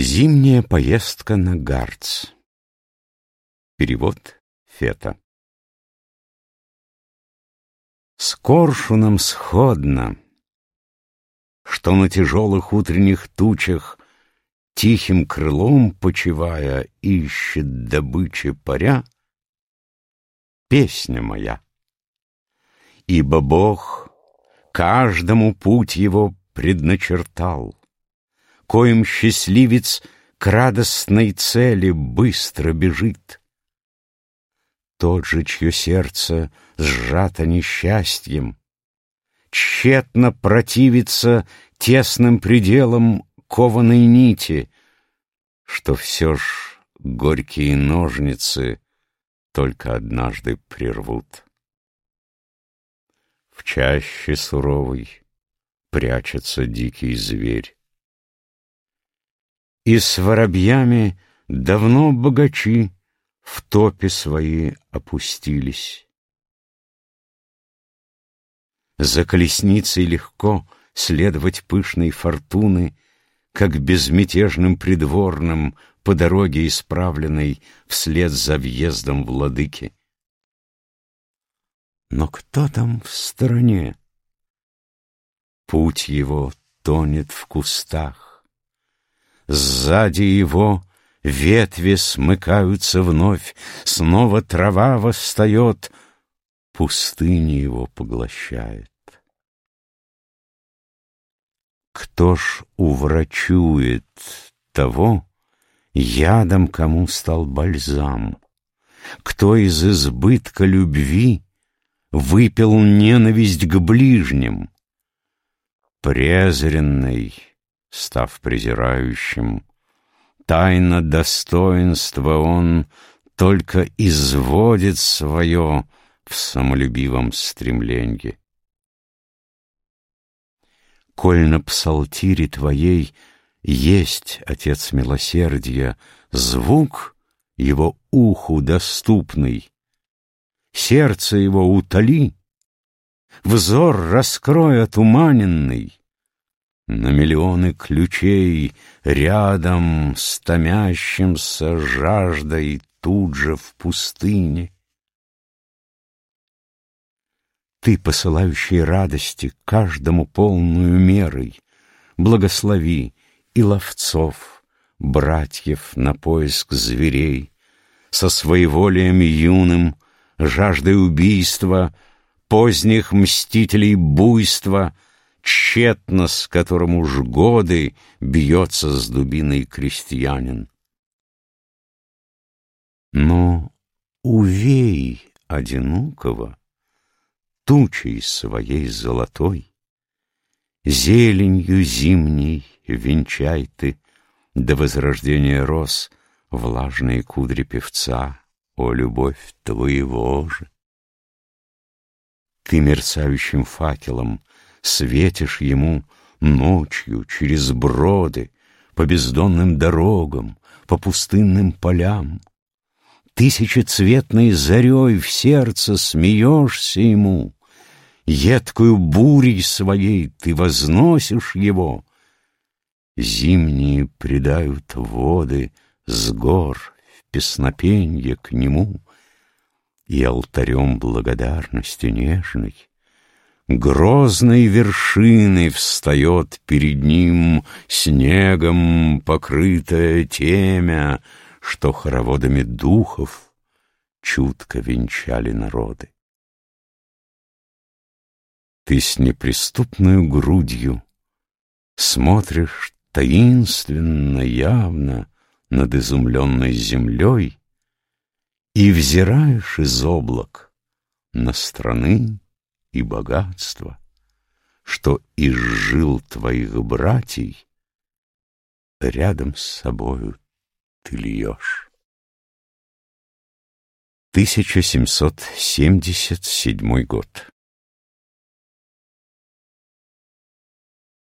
Зимняя поездка на Гарц. Перевод Фета. С коршуном сходно, что на тяжелых утренних тучах, Тихим крылом почивая, ищет добычи паря, Песня моя. Ибо Бог каждому путь его предначертал, коим счастливец к радостной цели быстро бежит. Тот же, чье сердце сжато несчастьем, тщетно противится тесным пределам кованой нити, что все ж горькие ножницы только однажды прервут. В чаще суровой прячется дикий зверь. И с воробьями давно богачи В топе свои опустились. За колесницей легко Следовать пышной фортуны, Как безмятежным придворным По дороге исправленной Вслед за въездом владыки. Но кто там в стороне? Путь его тонет в кустах. Сзади его ветви смыкаются вновь, Снова трава восстает, Пустыня его поглощает. Кто ж уврачует того, Ядом кому стал бальзам? Кто из избытка любви Выпил ненависть к ближним? Презренный став презирающим. Тайна достоинства он только изводит свое в самолюбивом стремленье. Коль на псалтире твоей есть, Отец милосердия, звук его уху доступный, сердце его утоли, взор раскрой отуманенный, на миллионы ключей рядом с томящимся жаждой тут же в пустыне. Ты, посылающий радости каждому полную мерой, благослови и ловцов, братьев на поиск зверей, со своеволием юным, жаждой убийства, поздних мстителей буйства — тщетно с которым уж годы бьется с дубиной крестьянин. Но увей одинокого тучей своей золотой, Зеленью зимней венчай ты до возрождения роз Влажные кудри певца, о любовь твоего же. Ты мерцающим факелом Светишь ему ночью через броды, По бездонным дорогам, по пустынным полям. Тысячецветной зарей в сердце смеешься ему, Едкую бурей своей ты возносишь его. Зимние предают воды с гор в песнопенье к нему, И алтарем благодарности нежной Грозной вершиной встает перед ним Снегом покрытая темя, Что хороводами духов Чутко венчали народы. Ты с неприступной грудью Смотришь таинственно, явно Над изумленной землей И взираешь из облак на страны, и богатство, что из жил твоих братьей рядом с собою ты льешь. 1777 год